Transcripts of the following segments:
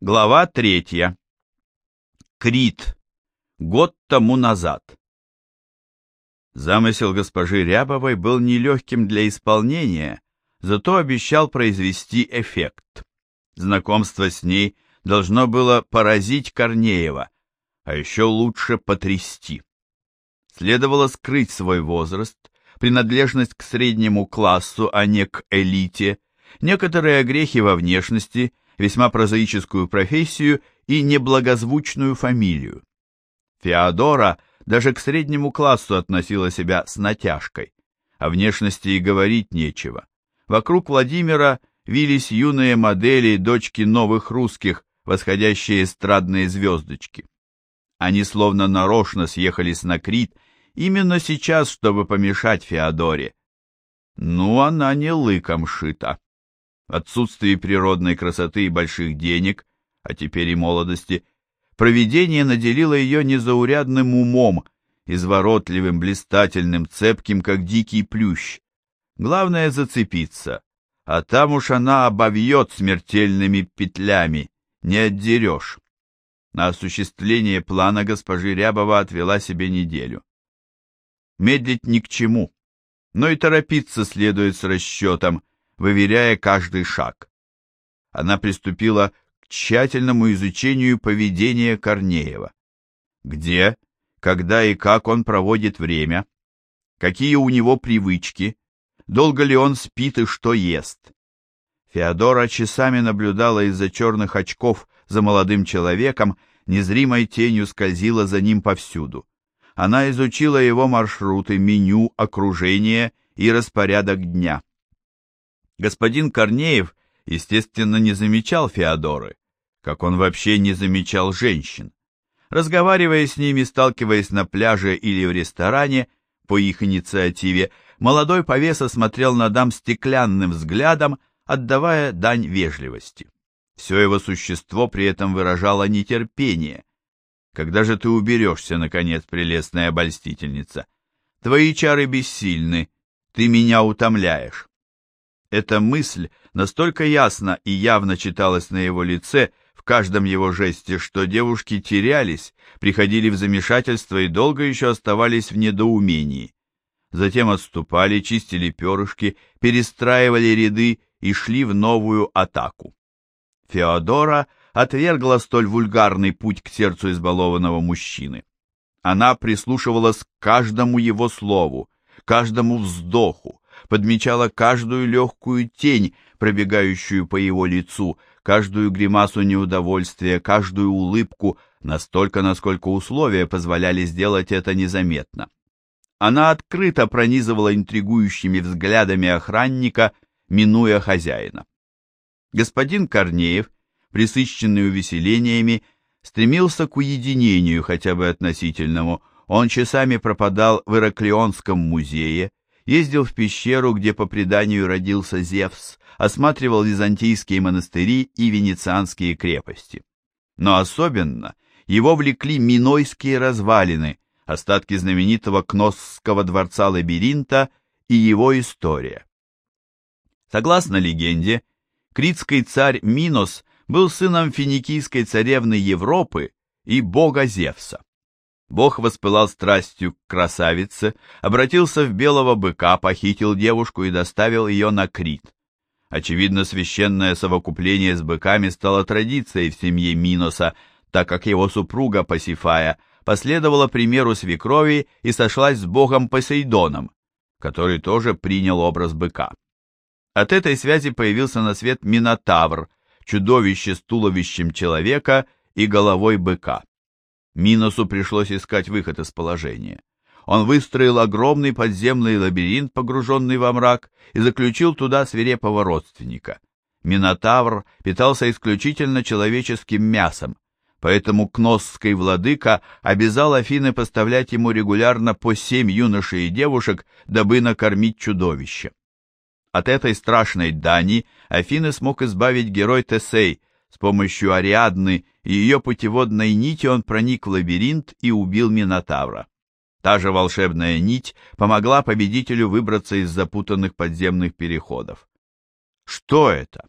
Глава третья. Крит. Год тому назад. Замысел госпожи Рябовой был нелегким для исполнения, зато обещал произвести эффект. Знакомство с ней должно было поразить Корнеева, а еще лучше потрясти. Следовало скрыть свой возраст, принадлежность к среднему классу, а не к элите, некоторые огрехи во внешности – весьма прозаическую профессию и неблагозвучную фамилию. Феодора даже к среднему классу относила себя с натяжкой, о внешности и говорить нечего. Вокруг Владимира вились юные модели дочки новых русских, восходящие эстрадные звездочки. Они словно нарочно съехались на Крит именно сейчас, чтобы помешать Феодоре. Ну, она не лыком шита отсутствии природной красоты и больших денег, а теперь и молодости, провидение наделило ее незаурядным умом, изворотливым, блистательным, цепким, как дикий плющ. Главное зацепиться, а там уж она обовьет смертельными петлями, не отдерешь. На осуществление плана госпожи Рябова отвела себе неделю. Медлить ни к чему, но и торопиться следует с расчетом, выверяя каждый шаг. Она приступила к тщательному изучению поведения Корнеева. Где, когда и как он проводит время, какие у него привычки, долго ли он спит и что ест. Феодора часами наблюдала из-за черных очков за молодым человеком, незримой тенью скользила за ним повсюду. Она изучила его маршруты, меню, окружение и распорядок дня. Господин Корнеев, естественно, не замечал Феодоры, как он вообще не замечал женщин. Разговаривая с ними, сталкиваясь на пляже или в ресторане, по их инициативе, молодой повеса смотрел на дам стеклянным взглядом, отдавая дань вежливости. Все его существо при этом выражало нетерпение. Когда же ты уберешься, наконец, прелестная обольстительница? Твои чары бессильны, ты меня утомляешь. Эта мысль настолько ясно и явно читалась на его лице, в каждом его жесте, что девушки терялись, приходили в замешательство и долго еще оставались в недоумении. Затем отступали, чистили перышки, перестраивали ряды и шли в новую атаку. Феодора отвергла столь вульгарный путь к сердцу избалованного мужчины. Она прислушивалась к каждому его слову, каждому вздоху, подмечала каждую легкую тень, пробегающую по его лицу, каждую гримасу неудовольствия, каждую улыбку, настолько, насколько условия позволяли сделать это незаметно. Она открыто пронизывала интригующими взглядами охранника, минуя хозяина. Господин Корнеев, присыщенный увеселениями, стремился к уединению хотя бы относительному, он часами пропадал в Ираклионском музее, ездил в пещеру, где по преданию родился Зевс, осматривал византийские монастыри и венецианские крепости. Но особенно его влекли минойские развалины, остатки знаменитого Кносского дворца-лабиринта и его история. Согласно легенде, критский царь Минос был сыном финикийской царевны Европы и бога Зевса. Бог воспылал страстью к красавице, обратился в белого быка, похитил девушку и доставил ее на Крит. Очевидно, священное совокупление с быками стало традицией в семье Миноса, так как его супруга Пасифая последовала примеру свекрови и сошлась с богом Посейдоном, который тоже принял образ быка. От этой связи появился на свет Минотавр, чудовище с туловищем человека и головой быка. Миносу пришлось искать выход из положения. Он выстроил огромный подземный лабиринт, погруженный во мрак, и заключил туда свирепого родственника. Минотавр питался исключительно человеческим мясом, поэтому кносский владыка обязал Афины поставлять ему регулярно по семь юношей и девушек, дабы накормить чудовище. От этой страшной дани Афины смог избавить герой Тесей, с помощью Ариадны ее путеводной нити он проник в лабиринт и убил Минотавра. Та же волшебная нить помогла победителю выбраться из запутанных подземных переходов. Что это?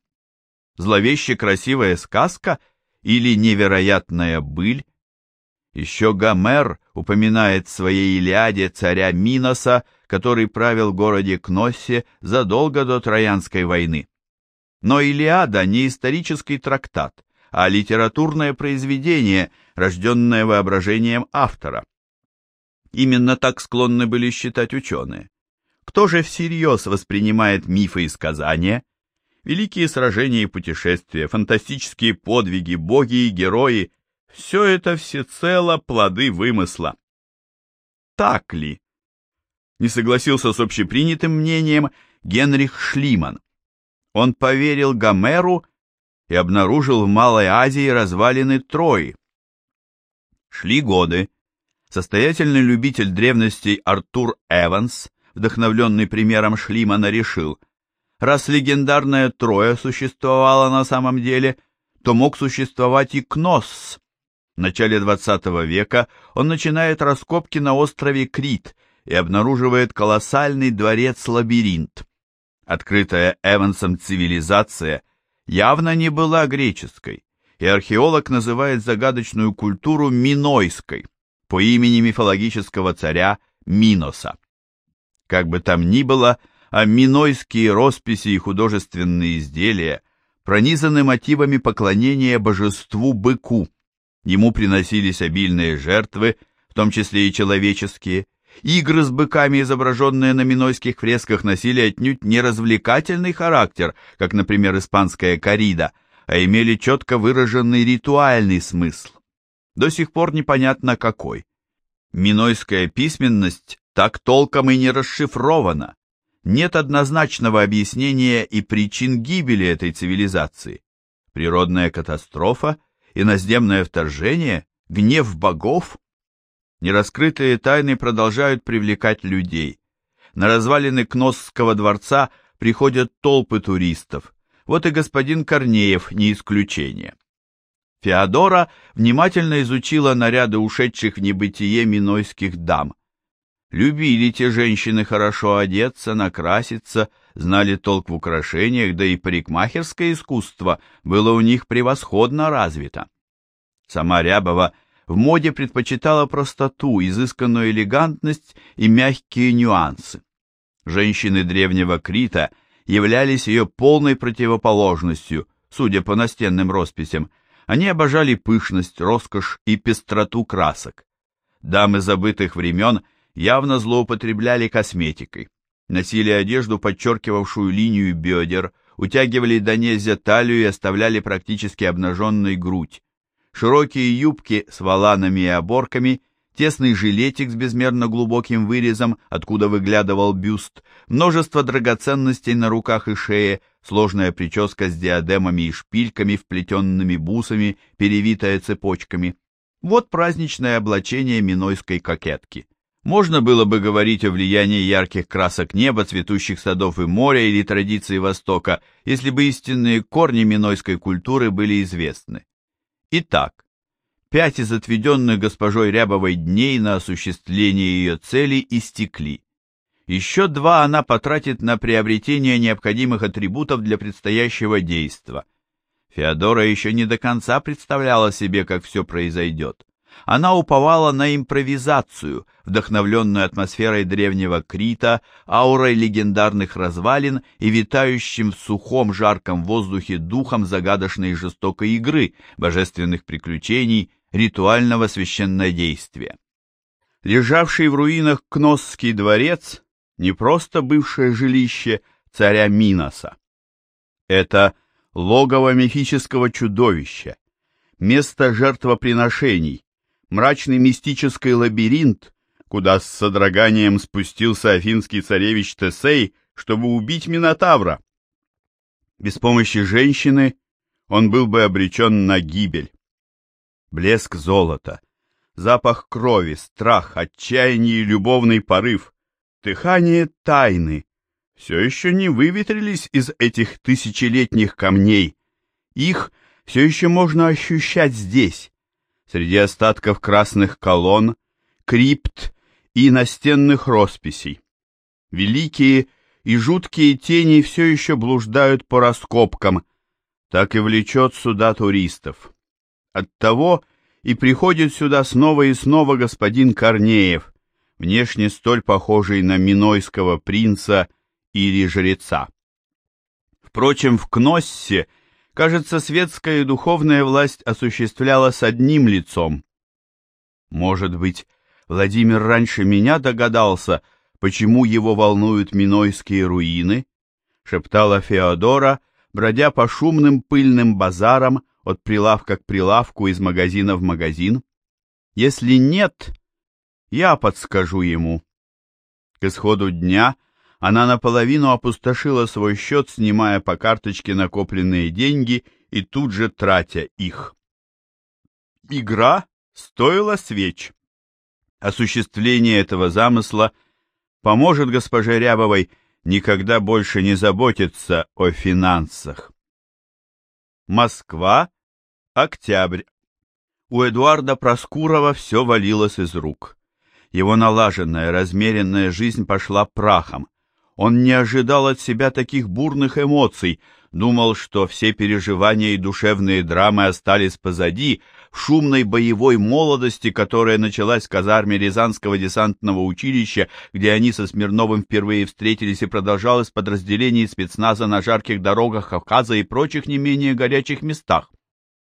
Зловеще красивая сказка или невероятная быль? Еще Гомер упоминает в своей Илиаде царя Миноса, который правил в городе Кноссе задолго до Троянской войны. Но Илиада не исторический трактат, а литературное произведение, рожденное воображением автора. Именно так склонны были считать ученые. Кто же всерьез воспринимает мифы и сказания? Великие сражения и путешествия, фантастические подвиги, боги и герои – все это всецело плоды вымысла. Так ли? Не согласился с общепринятым мнением Генрих Шлиман. Он поверил Гомеру и обнаружил в Малой Азии развалины Трои. Шли годы. Состоятельный любитель древностей Артур Эванс, вдохновленный примером Шлимана, решил, раз легендарная Троя существовала на самом деле, то мог существовать и Кносс. В начале XX века он начинает раскопки на острове Крит и обнаруживает колоссальный дворец-лабиринт. Открытая Эвансом цивилизация явно не была греческой, и археолог называет загадочную культуру Минойской по имени мифологического царя Миноса. Как бы там ни было, а минойские росписи и художественные изделия пронизаны мотивами поклонения божеству быку. Ему приносились обильные жертвы, в том числе и человеческие. Игры с быками, изображенные на минойских фресках, носили отнюдь не развлекательный характер, как, например, испанская корида, а имели четко выраженный ритуальный смысл. До сих пор непонятно какой. Минойская письменность так толком и не расшифрована. Нет однозначного объяснения и причин гибели этой цивилизации. Природная катастрофа, иноземное вторжение, гнев богов – Нераскрытые тайны продолжают привлекать людей. На развалины Кносского дворца приходят толпы туристов. Вот и господин Корнеев не исключение. Феодора внимательно изучила наряды ушедших в небытие минойских дам. Любили те женщины хорошо одеться, накраситься, знали толк в украшениях, да и парикмахерское искусство было у них превосходно развито. Сама Рябова – в моде предпочитала простоту, изысканную элегантность и мягкие нюансы. Женщины древнего Крита являлись ее полной противоположностью, судя по настенным росписям. Они обожали пышность, роскошь и пестроту красок. Дамы забытых времен явно злоупотребляли косметикой. Носили одежду, подчеркивавшую линию бедер, утягивали до нельзя талию и оставляли практически обнаженной грудь широкие юбки с воланами и оборками, тесный жилетик с безмерно глубоким вырезом, откуда выглядывал бюст, множество драгоценностей на руках и шее, сложная прическа с диадемами и шпильками, вплетенными бусами, перевитая цепочками. Вот праздничное облачение минойской кокетки. Можно было бы говорить о влиянии ярких красок неба, цветущих садов и моря или традиции Востока, если бы истинные корни минойской культуры были известны. Итак, пять из отведенных госпожой Рябовой дней на осуществление ее цели истекли. Еще два она потратит на приобретение необходимых атрибутов для предстоящего действа. Феодора еще не до конца представляла себе, как все произойдет. Она уповала на импровизацию, вдохновленную атмосферой древнего Крита, аурой легендарных развалин и витающим в сухом жарком воздухе духом загадочной и жестокой игры, божественных приключений, ритуального священнодействия. Лежавший в руинах Кносский дворец не просто бывшее жилище царя Миноса. Это логово мифического чудовища, место жертвоприношений, мрачный мистический лабиринт, куда с содроганием спустился афинский царевич Тесей, чтобы убить Минотавра. Без помощи женщины он был бы обречен на гибель. Блеск золота, запах крови, страх, отчаяние и любовный порыв, дыхание тайны все еще не выветрились из этих тысячелетних камней. Их все еще можно ощущать здесь, среди остатков красных колонн, крипт и настенных росписей. Великие и жуткие тени все еще блуждают по раскопкам, так и влечет сюда туристов. Оттого и приходит сюда снова и снова господин Корнеев, внешне столь похожий на минойского принца или жреца. Впрочем, в Кноссе, кажется, светская и духовная власть осуществлялась одним лицом. Может быть, Владимир раньше меня догадался, почему его волнуют минойские руины? Шептала Феодора, бродя по шумным пыльным базарам от прилавка к прилавку из магазина в магазин. Если нет, я подскажу ему. К исходу дня она наполовину опустошила свой счет, снимая по карточке накопленные деньги и тут же тратя их. Игра стоила свеч. Осуществление этого замысла поможет госпоже Рябовой никогда больше не заботиться о финансах. Москва, октябрь. У Эдуарда Проскурова все валилось из рук. Его налаженная, размеренная жизнь пошла прахом. Он не ожидал от себя таких бурных эмоций, думал, что все переживания и душевные драмы остались позади, в шумной боевой молодости, которая началась в казарме Рязанского десантного училища, где они со Смирновым впервые встретились и продолжалось подразделение спецназа на жарких дорогах Кавказа и прочих не менее горячих местах.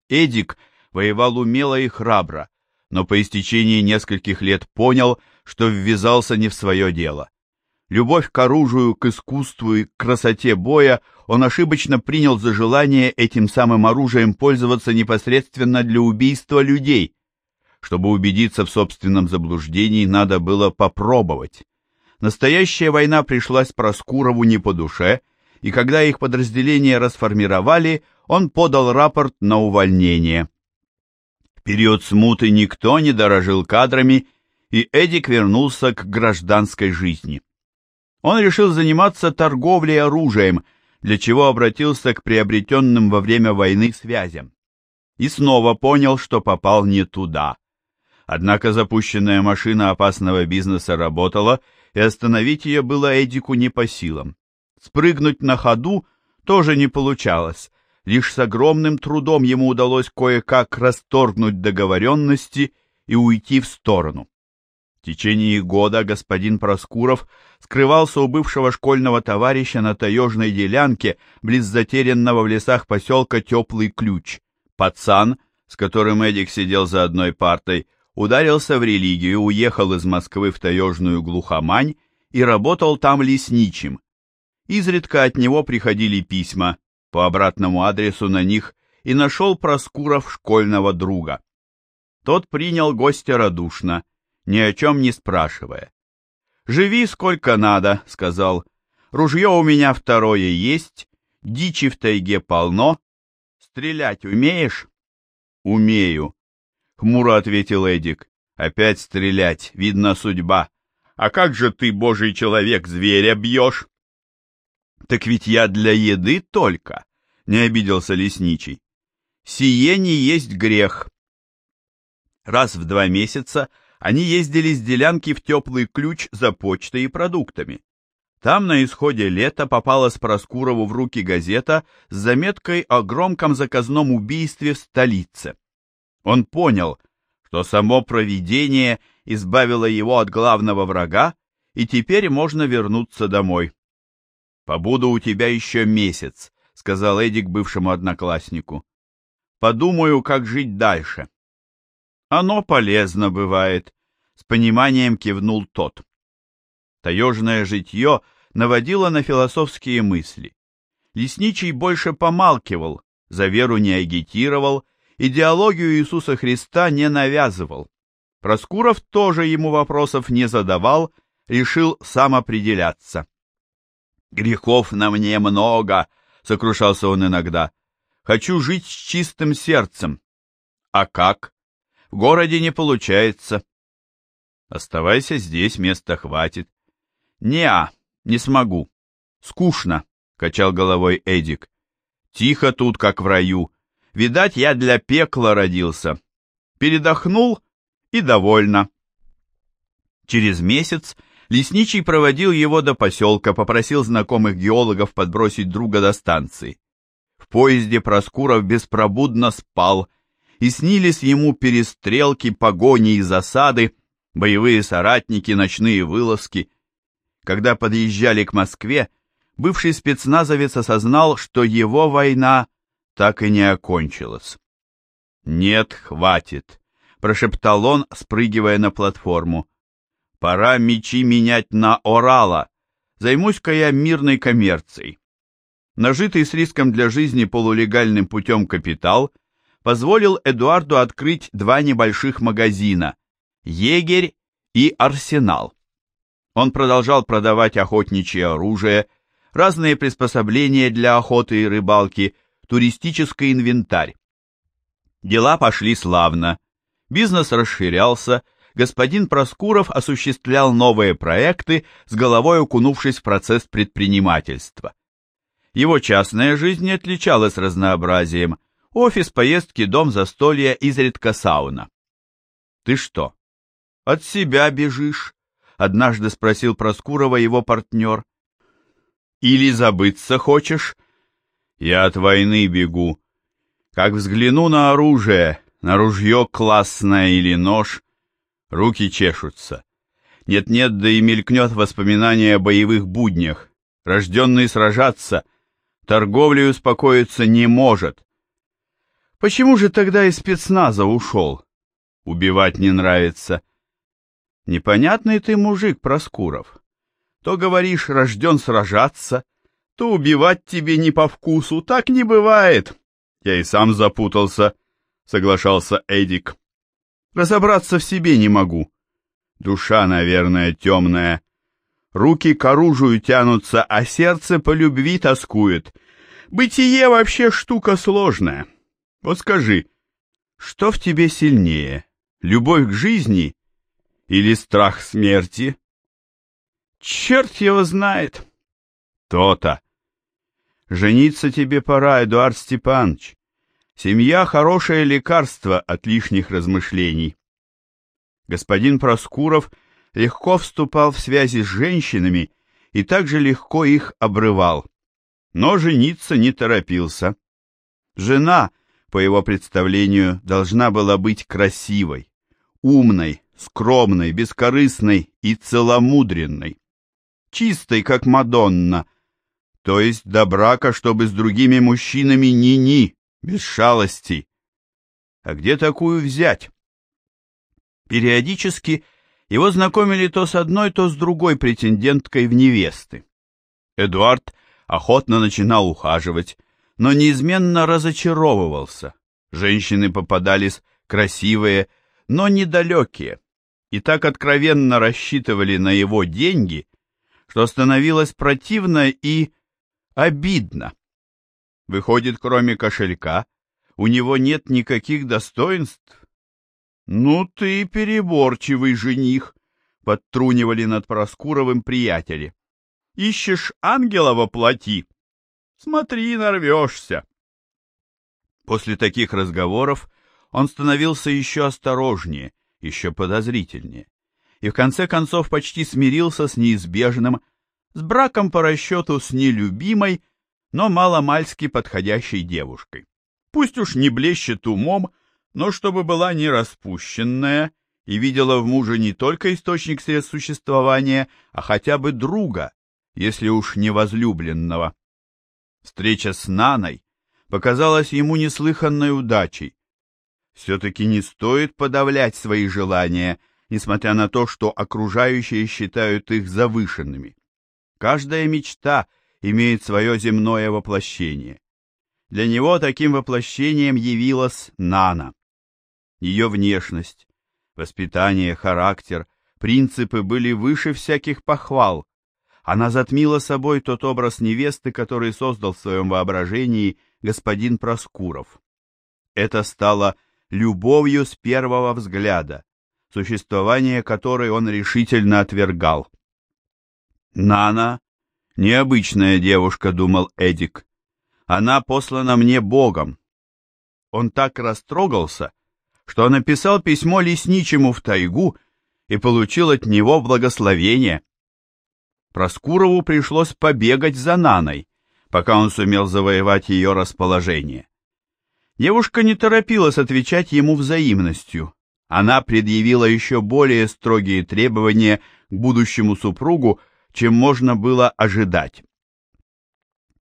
Эдик воевал умело и храбро, но по истечении нескольких лет понял, что ввязался не в свое дело. Любовь к оружию, к искусству и к красоте боя он ошибочно принял за желание этим самым оружием пользоваться непосредственно для убийства людей. Чтобы убедиться в собственном заблуждении, надо было попробовать. Настоящая война пришлась Проскурову не по душе, и когда их подразделения расформировали, он подал рапорт на увольнение период смуты никто не дорожил кадрами, и Эдик вернулся к гражданской жизни. Он решил заниматься торговлей оружием, для чего обратился к приобретенным во время войны связям. И снова понял, что попал не туда. Однако запущенная машина опасного бизнеса работала, и остановить ее было Эдику не по силам. Спрыгнуть на ходу тоже не получалось, Лишь с огромным трудом ему удалось кое-как расторгнуть договоренности и уйти в сторону. В течение года господин Проскуров скрывался у бывшего школьного товарища на таежной делянке близ затерянного в лесах поселка Теплый Ключ. Пацан, с которым Эдик сидел за одной партой, ударился в религию, уехал из Москвы в таежную глухомань и работал там лесничим. Изредка от него приходили письма, по обратному адресу на них и нашел Проскуров школьного друга. Тот принял гостя радушно, ни о чем не спрашивая. «Живи сколько надо», — сказал. «Ружье у меня второе есть, дичи в тайге полно. Стрелять умеешь?» «Умею», — хмуро ответил Эдик. «Опять стрелять, видно судьба. А как же ты, божий человек, зверя бьешь?» Так ведь я для еды только, не обиделся лесничий. Сие не есть грех. Раз в два месяца они ездили с делянки в теплый ключ за почтой и продуктами. Там на исходе лета попалась Проскурову в руки газета с заметкой о громком заказном убийстве в столице. Он понял, что само провидение избавило его от главного врага, и теперь можно вернуться домой. «Побуду у тебя еще месяц», — сказал Эдик бывшему однокласснику. «Подумаю, как жить дальше». «Оно полезно бывает», — с пониманием кивнул тот. Таежное житье наводило на философские мысли. Лесничий больше помалкивал, за веру не агитировал, идеологию Иисуса Христа не навязывал. Проскуров тоже ему вопросов не задавал, решил сам определяться. «Грехов на мне много», — сокрушался он иногда. «Хочу жить с чистым сердцем». «А как?» «В городе не получается». «Оставайся здесь, места хватит». «Не-а, не смогу. Скучно», — качал головой Эдик. «Тихо тут, как в раю. Видать, я для пекла родился. Передохнул и довольно». Через месяц Лесничий проводил его до поселка, попросил знакомых геологов подбросить друга до станции. В поезде Проскуров беспробудно спал, и снились ему перестрелки, погони и засады, боевые соратники, ночные вылазки. Когда подъезжали к Москве, бывший спецназовец осознал, что его война так и не окончилась. «Нет, хватит», — прошептал он, спрыгивая на платформу. «Пора мечи менять на Орала. Займусь-ка я мирной коммерцией». Нажитый с риском для жизни полулегальным путем капитал — позволил Эдуарду открыть два небольших магазина «Егерь» и «Арсенал». Он продолжал продавать охотничье оружие, разные приспособления для охоты и рыбалки, туристический инвентарь. Дела пошли славно, бизнес расширялся, господин Проскуров осуществлял новые проекты, с головой окунувшись в процесс предпринимательства. Его частная жизнь отличалась разнообразием, Офис, поездки, дом, застолья, изредка сауна. «Ты что, от себя бежишь?» — однажды спросил Проскурова его партнер. «Или забыться хочешь?» «Я от войны бегу. Как взгляну на оружие, на ружье классное или нож, руки чешутся. Нет-нет, да и мелькнет воспоминание о боевых буднях. Рожденный сражаться, торговлей успокоиться не может. Почему же тогда из спецназа ушел? Убивать не нравится. Непонятный ты мужик, Проскуров. То говоришь, рожден сражаться, то убивать тебе не по вкусу. Так не бывает. Я и сам запутался, соглашался Эдик. Разобраться в себе не могу. Душа, наверное, темная. Руки к оружию тянутся, а сердце по любви тоскует. Бытие вообще штука сложная. Вот скажи, что в тебе сильнее, любовь к жизни или страх смерти? Черт его знает. То-то. Жениться тебе пора, Эдуард Степанович. Семья — хорошее лекарство от лишних размышлений. Господин Проскуров легко вступал в связи с женщинами и также легко их обрывал. Но жениться не торопился. Жена по его представлению, должна была быть красивой, умной, скромной, бескорыстной и целомудренной, чистой, как Мадонна, то есть до брака, чтобы с другими мужчинами ни-ни, без шалостей. А где такую взять? Периодически его знакомили то с одной, то с другой претенденткой в невесты. Эдуард охотно начинал ухаживать, но неизменно разочаровывался. Женщины попадались красивые, но недалекие, и так откровенно рассчитывали на его деньги, что становилось противно и обидно. Выходит, кроме кошелька, у него нет никаких достоинств. «Ну ты переборчивый жених», — подтрунивали над Проскуровым приятели. «Ищешь ангела во плоти, Смотри, нарвешься. После таких разговоров он становился еще осторожнее, еще подозрительнее, и в конце концов почти смирился с неизбежным, с браком по расчету с нелюбимой, но маломальски подходящей девушкой. Пусть уж не блещет умом, но чтобы была не распущенная и видела в муже не только источник средств существования, а хотя бы друга, если уж не возлюбленного. Встреча с Наной показалась ему неслыханной удачей. Все-таки не стоит подавлять свои желания, несмотря на то, что окружающие считают их завышенными. Каждая мечта имеет свое земное воплощение. Для него таким воплощением явилась Нана. Ее внешность, воспитание, характер, принципы были выше всяких похвал, она затмила собой тот образ невесты, который создал в своем воображении господин Проскуров. Это стало любовью с первого взгляда, существование которой он решительно отвергал. «Нана — необычная девушка», — думал Эдик. «Она послана мне Богом». Он так растрогался, что написал письмо лесничему в тайгу и получил от него благословение. Проскурову пришлось побегать за Наной, пока он сумел завоевать ее расположение. Девушка не торопилась отвечать ему взаимностью. Она предъявила еще более строгие требования к будущему супругу, чем можно было ожидать.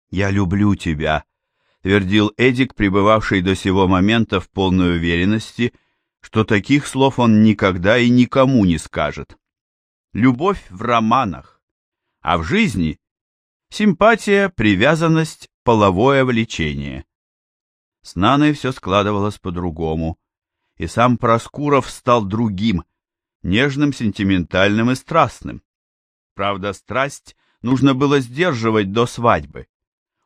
«Я люблю тебя», — твердил Эдик, пребывавший до сего момента в полной уверенности, что таких слов он никогда и никому не скажет. Любовь в романах, а в жизни — симпатия, привязанность, половое влечение. С Наной все складывалось по-другому, и сам Проскуров стал другим, нежным, сентиментальным и страстным. Правда, страсть нужно было сдерживать до свадьбы.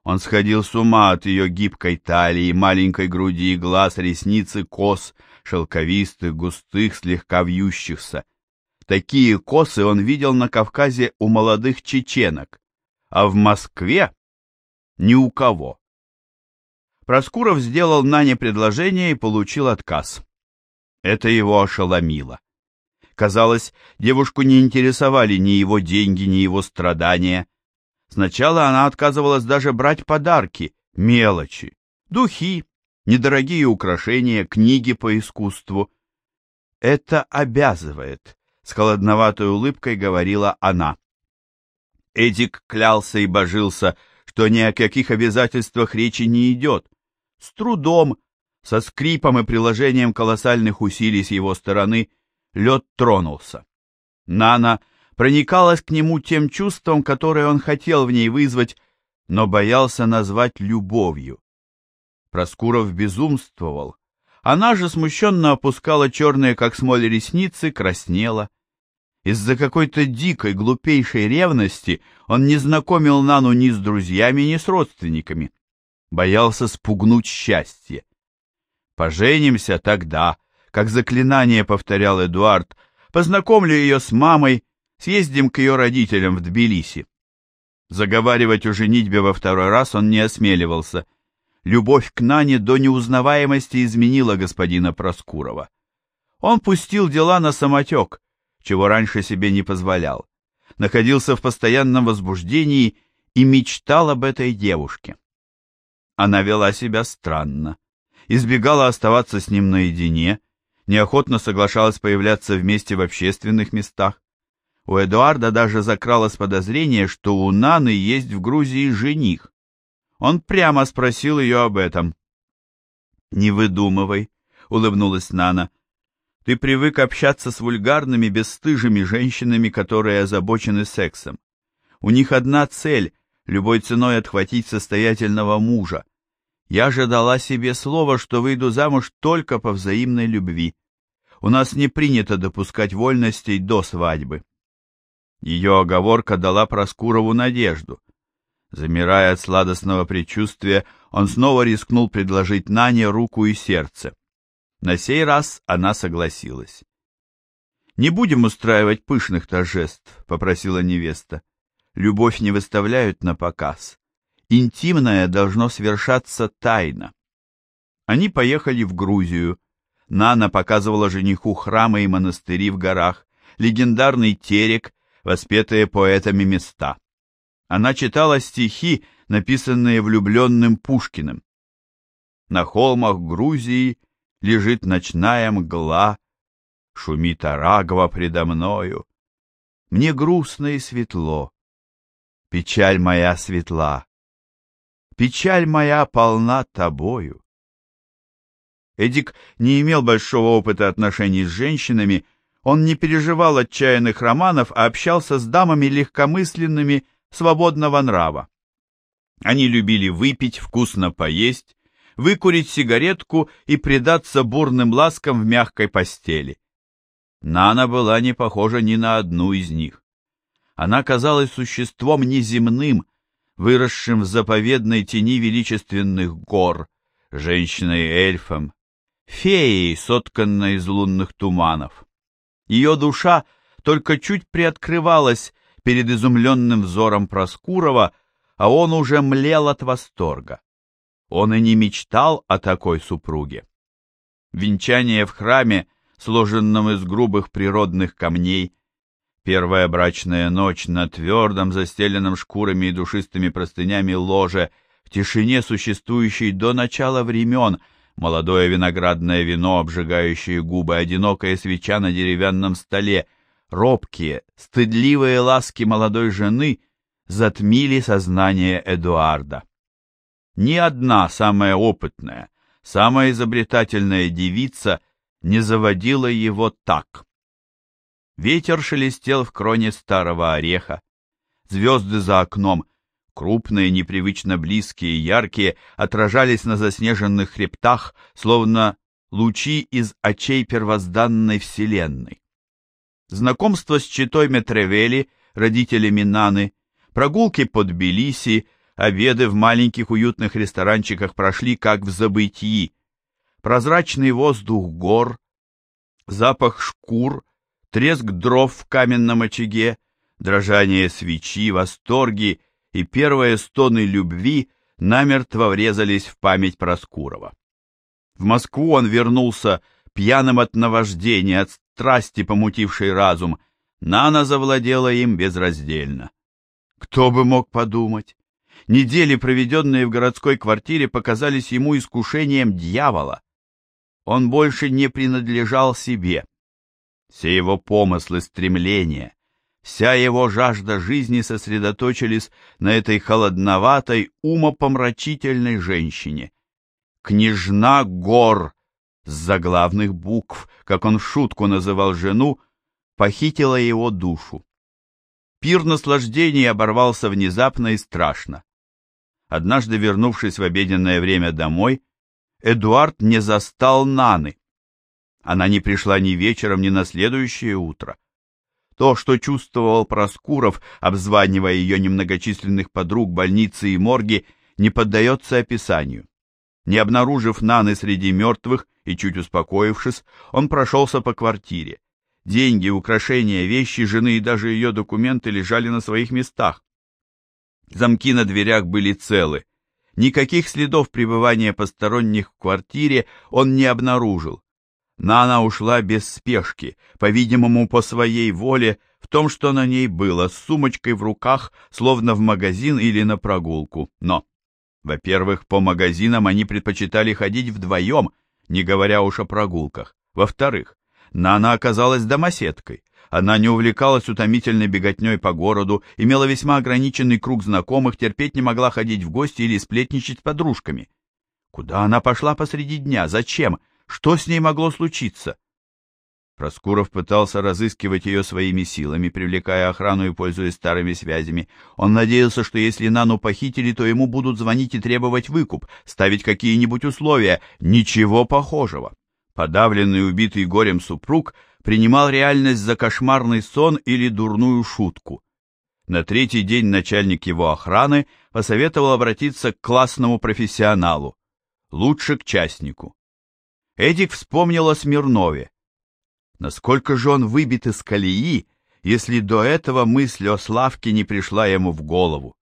Он сходил с ума от ее гибкой талии, маленькой груди, глаз, ресницы, кос, шелковистых, густых, слегка вьющихся. Такие косы он видел на Кавказе у молодых чеченок, а в Москве ни у кого. Проскуров сделал Нане предложение и получил отказ. Это его ошеломило. Казалось, девушку не интересовали ни его деньги, ни его страдания. Сначала она отказывалась даже брать подарки, мелочи, духи, недорогие украшения, книги по искусству. «Это обязывает», — с холодноватой улыбкой говорила она. Эдик клялся и божился, что ни о каких обязательствах речи не идет. С трудом, со скрипом и приложением колоссальных усилий с его стороны, лед тронулся. Нана проникалась к нему тем чувством, которое он хотел в ней вызвать, но боялся назвать любовью. Проскуров безумствовал. Она же смущенно опускала черные, как смоль, ресницы, краснела. Из-за какой-то дикой, глупейшей ревности он не знакомил Нану ни с друзьями, ни с родственниками. Боялся спугнуть счастье. «Поженимся тогда», как заклинание повторял Эдуард, «познакомлю ее с мамой, Съездим к ее родителям в Тбилиси. Заговаривать о женитьбе во второй раз он не осмеливался. Любовь к Нане до неузнаваемости изменила господина Проскурова. Он пустил дела на самотек, чего раньше себе не позволял. Находился в постоянном возбуждении и мечтал об этой девушке. Она вела себя странно, избегала оставаться с ним наедине, неохотно соглашалась появляться вместе в общественных местах. У Эдуарда даже закралось подозрение, что у Наны есть в Грузии жених. Он прямо спросил ее об этом. «Не выдумывай», — улыбнулась Нана. «Ты привык общаться с вульгарными, бесстыжими женщинами, которые озабочены сексом. У них одна цель — любой ценой отхватить состоятельного мужа. Я же дала себе слово, что выйду замуж только по взаимной любви. У нас не принято допускать вольностей до свадьбы». Ее оговорка дала Проскурову надежду. Замирая от сладостного предчувствия, он снова рискнул предложить Нане руку и сердце. На сей раз она согласилась. «Не будем устраивать пышных торжеств», — попросила невеста. «Любовь не выставляют на показ. Интимное должно свершаться тайно». Они поехали в Грузию. Нана показывала жениху храмы и монастыри в горах, легендарный терек воспетые поэтами места. Она читала стихи, написанные влюбленным Пушкиным. На холмах Грузии лежит ночная мгла, Шумит Арагва предо мною. Мне грустно и светло, Печаль моя светла, Печаль моя полна тобою. Эдик не имел большого опыта отношений с женщинами, он не переживал отчаянных романов, а общался с дамами легкомысленными, свободного нрава. Они любили выпить, вкусно поесть, выкурить сигаретку и предаться бурным ласкам в мягкой постели. Нана была не похожа ни на одну из них. Она казалась существом неземным, выросшим в заповедной тени величественных гор, женщиной-эльфом, феей, сотканной из лунных туманов. Ее душа только чуть приоткрывалась перед изумленным взором Проскурова, а он уже млел от восторга. Он и не мечтал о такой супруге. Венчание в храме, сложенном из грубых природных камней, первая брачная ночь на твердом, застеленном шкурами и душистыми простынями ложе, в тишине, существующей до начала времен, Молодое виноградное вино, обжигающее губы, одинокая свеча на деревянном столе, робкие, стыдливые ласки молодой жены затмили сознание Эдуарда. Ни одна самая опытная, самая изобретательная девица не заводила его так. Ветер шелестел в кроне старого ореха, звезды за окном крупные, непривычно близкие, яркие, отражались на заснеженных хребтах, словно лучи из очей первозданной вселенной. Знакомство с читой Метревели, родителями Наны, прогулки под Тбилиси, обеды в маленьких уютных ресторанчиках прошли как в забытии. Прозрачный воздух гор, запах шкур, треск дров в каменном очаге, дрожание свечи, восторги — и первые стоны любви намертво врезались в память Проскурова. В Москву он вернулся пьяным от наваждения, от страсти, помутившей разум. Нана завладела им безраздельно. Кто бы мог подумать? Недели, проведенные в городской квартире, показались ему искушением дьявола. Он больше не принадлежал себе. Все его помыслы, стремления, Вся его жажда жизни сосредоточились на этой холодноватой, умопомрачительной женщине. Княжна Гор, с заглавных букв, как он в шутку называл жену, похитила его душу. Пир наслаждений оборвался внезапно и страшно. Однажды, вернувшись в обеденное время домой, Эдуард не застал Наны. Она не пришла ни вечером, ни на следующее утро. То, что чувствовал Проскуров, обзванивая ее немногочисленных подруг, больницы и морги, не поддается описанию. Не обнаружив Наны среди мертвых и чуть успокоившись, он прошелся по квартире. Деньги, украшения, вещи жены и даже ее документы лежали на своих местах. Замки на дверях были целы. Никаких следов пребывания посторонних в квартире он не обнаружил. Нана ушла без спешки, по-видимому, по своей воле, в том, что на ней было, с сумочкой в руках, словно в магазин или на прогулку. Но, во-первых, по магазинам они предпочитали ходить вдвоем, не говоря уж о прогулках. Во-вторых, Нана оказалась домоседкой. Она не увлекалась утомительной беготней по городу, имела весьма ограниченный круг знакомых, терпеть не могла ходить в гости или сплетничать с подружками. Куда она пошла посреди дня? Зачем? Что с ней могло случиться? Проскуров пытался разыскивать ее своими силами, привлекая охрану и пользуясь старыми связями. Он надеялся, что если Нану похитили, то ему будут звонить и требовать выкуп, ставить какие-нибудь условия. Ничего похожего. Подавленный, убитый горем супруг принимал реальность за кошмарный сон или дурную шутку. На третий день начальник его охраны посоветовал обратиться к классному профессионалу, лучше к частнику. Эдик вспомнил о Смирнове. Насколько же он выбит из колеи, если до этого мысль о Славке не пришла ему в голову?